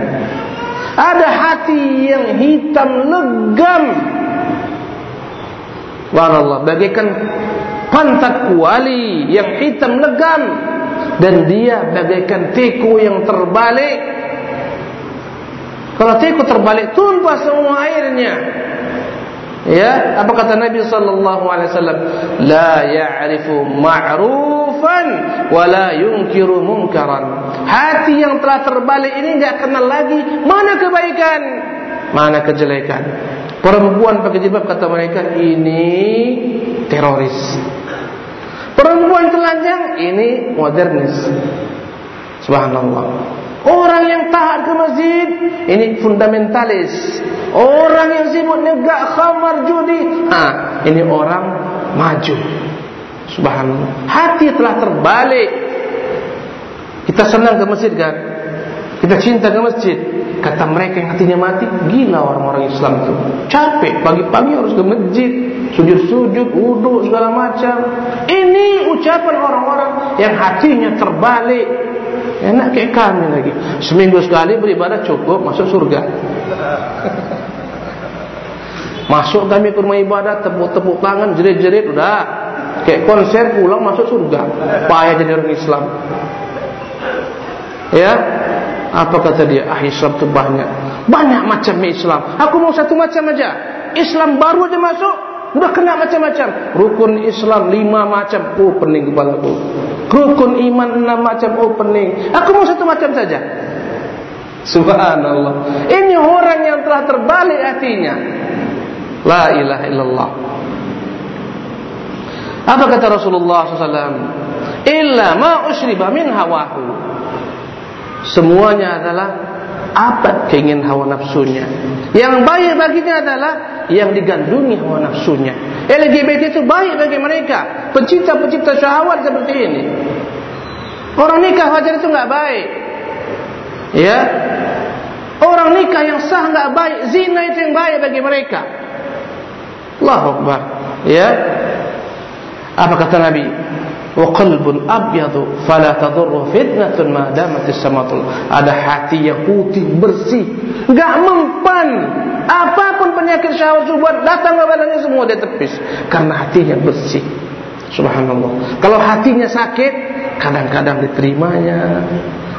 Ada hati yang hitam legam. Wallah bagaikan pantat kuali yang hitam legam. Dan dia bagaikan tiku yang terbalik. Kalau tiku terbalik tumpah semua airnya. Ya, apa kata Nabi sallallahu alaihi wasallam? La ya'rifu ma'rufan wa la yunkiru munkaran. Hati yang telah terbalik ini enggak kenal lagi mana kebaikan, mana kejelekan. Perempuan pakai jilbab kata mereka ini teroris. Perempuan telanjang ini modernis. Subhanallah. Orang yang taat ke masjid ini fundamentalis. Orang yang sibuk negak khamar judi, ha, ini orang maju. Subhanallah. Hati telah terbalik. Kita senang ke masjid kan? Kita cinta ke masjid. Kata mereka yang hatinya mati, gila orang-orang Islam itu. Capek pagi-pagi harus ke masjid, sujud-sujud, wudu segala macam. Ini ucapan orang-orang yang hatinya terbalik. Enak kayak kami lagi. Seminggu sekali beribadah cukup masuk surga. Masuk kami ke rumah ibadah, tepuk-tepuk tangan, jerit-jerit, udah. Kayak konser pulang masuk surga. Payah jadi orang Islam. Ya, apa kata dia? Ah Islam itu banyak. Banyak macam Islam. Aku mau satu macam aja. Islam baru aja masuk, udah kena macam-macam. Rukun Islam lima macam. Oh pening kepala aku. Rukun iman enam macam. Oh pening. Aku mau satu macam saja. Subhanallah. Ini orang yang telah terbalik hatinya. La ilaha illallah. Apa kata Rasulullah SAW? Illa ma usriba min hawahu. Semuanya adalah apa keinginan hawa nafsunya. Yang baik baginya adalah yang digandungi hawa nafsunya. LGBT itu baik bagi mereka. Pencipta-pencipta syahwat seperti ini. Orang nikah wajar itu enggak baik. Ya. Orang nikah yang sah enggak baik, zina itu yang baik bagi mereka. Allahu Akbar. Ya. Apa kata Nabi? Wa qalbun abyadu fala tadurru fitnatun ma damat as-samatul. Ada hati yang putih bersih, enggak mempan. Apapun penyakit syahwat subhat datang kepadanya semua dia tepis karena hatinya bersih. Subhanallah. Kalau hatinya sakit, kadang-kadang diterimanya,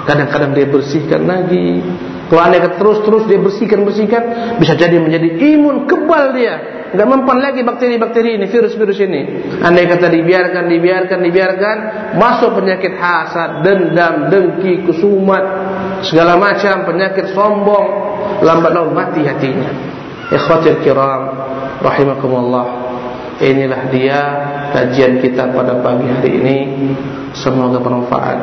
kadang-kadang dia bersihkan lagi Kalau anda terus-terus dia bersihkan-bersihkan, bisa jadi menjadi imun kebal dia. Tidak mempan lagi bakteri-bakteri ini, virus-virus ini. Anda kata dibiarkan, dibiarkan, dibiarkan, masuk penyakit hasad, dendam, dengki, kesumat, segala macam penyakit sombong, lambat laun mati hatinya. Ikhwatir kiram, rahimakumullah. Inilah dia kajian kita pada pagi hari ini. Semoga bermanfaat.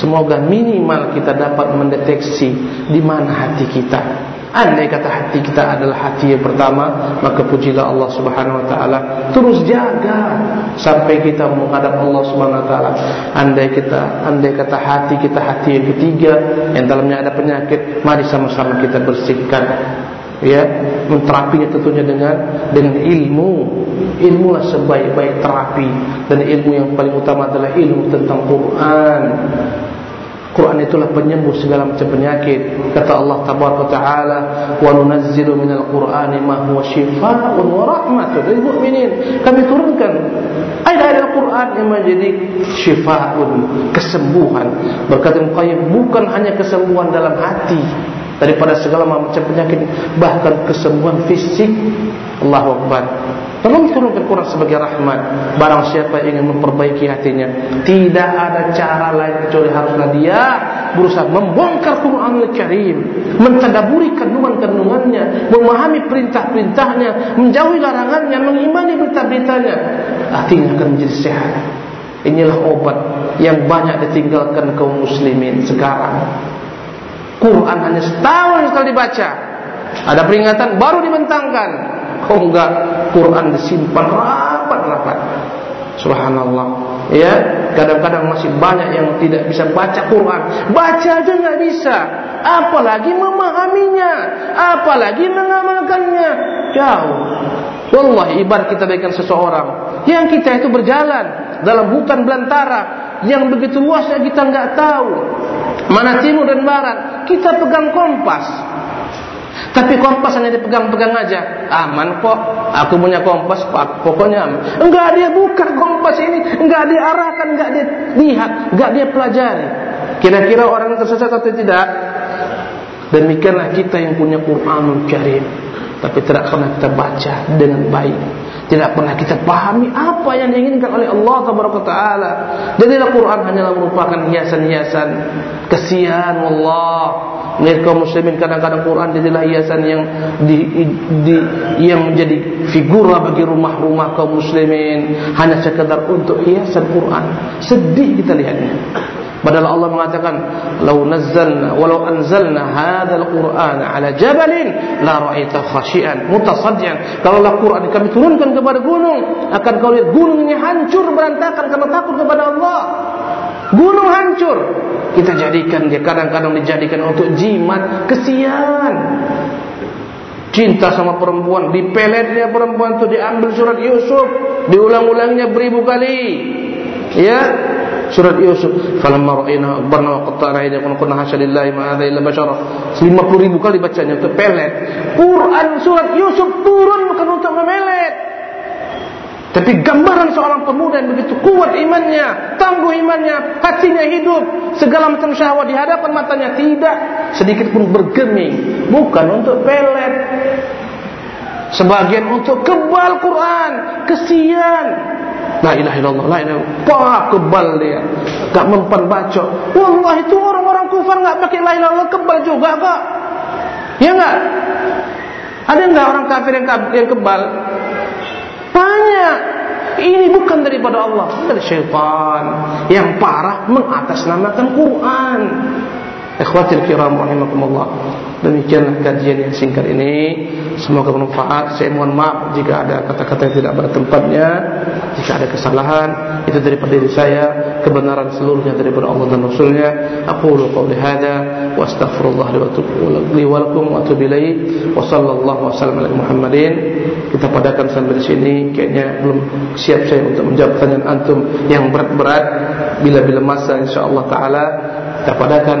Semoga minimal kita dapat mendeteksi Di mana hati kita. Andai kata hati kita adalah hati yang pertama Maka pujilah Allah subhanahu wa ta'ala. Terus jaga Sampai kita menghadap Allah subhanahu wa ta'ala. Andai kita Andai kata hati kita hati yang ketiga Yang dalamnya ada penyakit Mari sama-sama kita bersihkan ya menterapinya tentunya dengan dengan ilmu. Ilmu lah sebaik-baik terapi. Dan ilmu yang paling utama adalah ilmu tentang Quran. Quran itulah penyembuh segala macam penyakit. Kata Allah tabaraka taala wa nunazzilu minal qur'ani ma huwa shifaa'un wa rahmatun lil mu'minin. Kami turunkan ayat-ayat Al-Quran yang menjadi shifaa'un kesembuhan. Berkata Muqayyim bukan hanya kesembuhan dalam hati daripada segala macam penyakit bahkan kesembuhan fisik. Allahu Akbar. Tolong turunkan Quran sebagai rahmat. Barang siapa ingin memperbaiki hatinya tidak ada cara lain kecuali haruslah dia berusaha membongkar Quran Al-Karim mentadaburi kandungan-kandungannya memahami perintah-perintahnya menjauhi larangannya mengimani berita-beritanya. Hatinya akan menjadi sehat. Inilah obat yang banyak ditinggalkan kaum muslimin sekarang Quran hanya setahun sekali dibaca. Ada peringatan baru dibentangkan. Oh enggak, Quran disimpan rapat-rapat. Subhanallah. Ya, kadang-kadang masih banyak yang tidak bisa baca Quran. Baca aja enggak bisa. Apalagi memahaminya, apalagi mengamalkannya. Jauh. Wallahi ibarat kita berikan seseorang yang kita itu berjalan dalam hutan belantara yang begitu luasnya kita enggak tahu mana timur dan barat. Kita pegang kompas. Tapi kompas hanya dipegang-pegang aja. Aman kok. Aku punya kompas pokoknya aman. Enggak dia buka kompas ini. Enggak dia arahkan enggak dia lihat enggak dia pelajari. Kira-kira orang tersesat atau tidak? Demikianlah kita yang punya Quranul Karim tapi tidak pernah kita baca dengan baik tidak pernah kita pahami apa yang diinginkan oleh Allah Taala. Jadi Al-Quran hanyalah merupakan hiasan-hiasan kesian Allah. Kaum muslimin kadang-kadang Quran jadilah hiasan yang di, di, yang menjadi figura bagi rumah-rumah kaum muslimin hanya sekedar untuk hiasan Quran. Sedih kita lihatnya. Padahal Allah mengatakan, "Lau nazzalna walau anzalna hadzal Qur'ana 'ala jabalin la ra'aita khashian mutasaddian." Kalau Al-Qur'an kami turunkan kepada gunung, akan kau lihat gunungnya hancur berantakan karena takut kepada Allah. Gunung hancur. Kita jadikan dia kadang-kadang dijadikan untuk jimat, kesian. Cinta sama perempuan, dipeletnya perempuan itu diambil surat Yusuf, diulang-ulangnya beribu kali. Ya, surat Yusuf. Falamma ra'ayna akbarna wa qatta'na aydihim kunna hasya lillahi ma hadha illa bashara. 50 ribu kali bacanya untuk pelet. Quran surat Yusuf turun bukan untuk memelet. Tapi gambaran seorang pemuda yang begitu kuat imannya, tangguh imannya, hatinya hidup, segala macam syahwat di hadapan matanya tidak sedikit pun bergeming, bukan untuk pelet. Sebagian untuk kebal Quran, kesian, La ilaha illallah, la ilaha illallah. Pak kebal dia. Tak mempan baca. Wallah itu orang-orang kufar enggak pakai la ilaha illallah kebal juga kok. Ya enggak? Ada enggak orang kafir yang yang kebal? Banyak. Ini bukan daripada Allah, dari syaitan yang parah mengatasnamakan Quran. Ikhwatil kiram rahimakumullah. Demikianlah kajian yang singkat ini. Semoga bermanfaat. Saya mohon maaf jika ada kata-kata yang tidak bertempatnya, jika ada kesalahan itu daripada diri saya, kebenaran seluruhnya daripada Allah dan Rasulnya. Aku qouli hadza wa astaghfirullah li wa lakum wa atubu ilaih. Wa sallallahu wasallam ala Muhammadin. Kita padakan sampai di sini kayaknya belum siap saya untuk menjawab pertanyaan antum yang berat-berat bila-bila masa insyaallah taala kita padakan